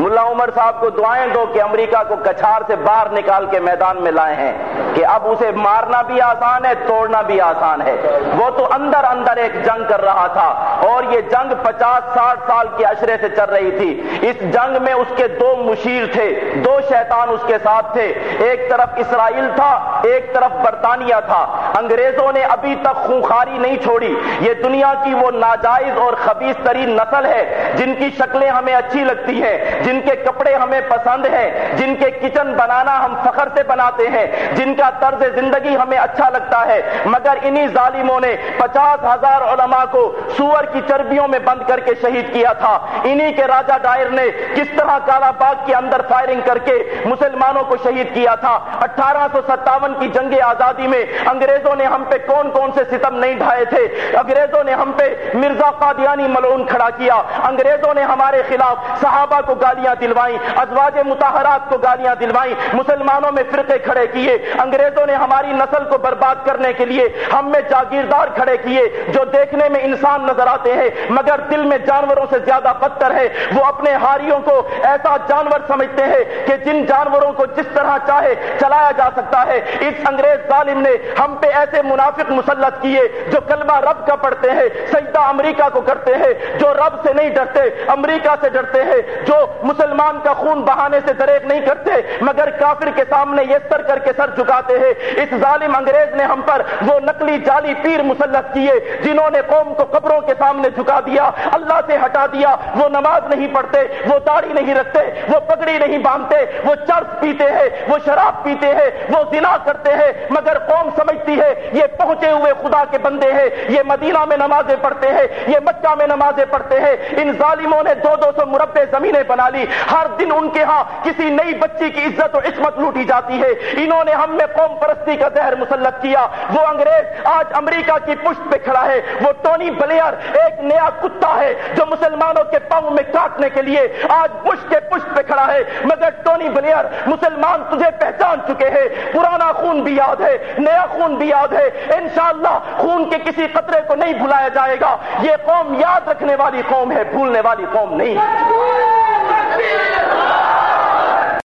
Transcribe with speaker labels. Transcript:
Speaker 1: ملا عمر صاحب کو دعائیں دو کہ امریکہ کو کچھار سے باہر نکال کے میدان میں لائے ہیں کہ اب اسے مارنا بھی آسان ہے، توڑنا بھی آسان ہے۔ وہ تو اندر اندر ایک جنگ کر رہا تھا اور یہ جنگ پچاس ساٹھ سال کے اشرے سے چل رہی تھی۔ اس جنگ میں اس کے دو مشیر تھے، دو شیطان اس کے ساتھ تھے۔ ایک طرف اسرائیل تھا، ایک طرف برطانیہ تھا۔ انگریزوں نے ابھی تک خونخاری نہیں چھوڑی۔ یہ دنیا کی وہ ناجائز اور خبیص ترین نسل ہے، جن کی شکلیں ہمیں اچھی لگتی ہیں، جن کے کپڑے ہمیں پسند ہیں، جن کے کچن بنانا ہم فخر سے بناتے ہیں، جن کا طرز زندگی ہمیں اچھا لگتا ہے۔ مگر انہی ظالموں نے پچاس ہزار علماء کو سور کی چربیوں میں بند کر کے شہید کیا تھا۔ انہی کے راجہ ڈائر نے کس طرح کالا باغ کے اندر فائرنگ کر کے مسلمانوں کو شہید کیا تھا۔ اٹھارہ سو ستاون کی جنگ آزادی میں انگریزوں نے ہم پہ کون کون سے ستم نہیں ڈھائے تھے۔ انگریزوں نے ہم پہ مرزا قادیانی ملعون کھڑا کیا۔ انگریزوں نے ہمارے خلاف صحابہ کو گالیاں دلوائیں، ازواج متحرات کو گالیاں دلوائیں، مسلمانوں میں فرقے کھڑے کیے۔ انگریزوں نے ہماری نسل کو برباد کرنے کے لیے ہم میں جاگیردار کھڑے کیے جو دیکھنے میں انسان نظر آتے ہیں، مگر دل میں جانوروں سے زیادہ پتھر ہے۔ وہ اپنے ہاریوں کو ایسا جانور سمجھتے ہیں کہ جن جانوروں کو جس طرح چاہے چلایا جا سکتا ہے، اس انگریز ظالم نے ہم پہ ایسے منافق مسلط کیے جو کلمہ رب کا پڑھتے ہیں، سجدہ امریکہ کو کرتے ہیں، جو رب سے نہیں ڈرتے، امریکہ سے ڈرتے ہیں، جو مسلمان کا خون بہانے سے دریک نہیں کرتے، مگر کافر کے سامنے یہ سر کر کے سر جھکاتے ہیں۔ اس ظالم انگریز نے ہم پر وہ نقلی جالی پیر مسلط کیے، جنہوں نے قوم کو قبروں کے سامنے جھکا دیا، اللہ سے ہٹا دیا۔ وہ نماز نہیں پڑھتے، وہ داڑھی نہیں رکھتے، وہ پگڑی نہیں باندھتے، وہ چرس پیتے ہیں، وہ شراب پیتے ہیں، وہ زنا کرتے ہیں۔ مگر قوم سمجھتی ہے، یہ پہنچے ہوئے خدا کے بندے ہیں۔ یہ مدینہ میں نمازیں پڑھتے ہیں، یہ مکہ میں نمازیں پڑھتے ہیں۔ ان ظالموں نے دو دو سو مربع زمینیں بنا لی۔ ہر دن ان کے ہاں کسی نئی بچی کی عزت و عصمت لوٹی جاتی ہے۔ انہوں نے ہم میں قوم پرستی کا زہر مسلط کیا۔ وہ انگریز آج امریکہ کی پشت پہ کھڑا ہے۔ وہ ٹونی بلیئر ایک نیا کتا ہے جو مسلمانوں کے پاؤں میں کاٹنے کے لیے آج بش کے پشت پہ کھڑا ہے۔ مگر ٹونی بلیئر مسلمان تجھے پہچان چکے ہیں۔ پرانا خون بھی یاد ہے، نیا خون بھی یاد ہے۔ انشاءاللہ خون کے کسی قطرے کو نہیں بھلایا جائے گا۔ یہ قوم یاد رکھنے والی قوم ہے، بھولنے والی قوم نہیں۔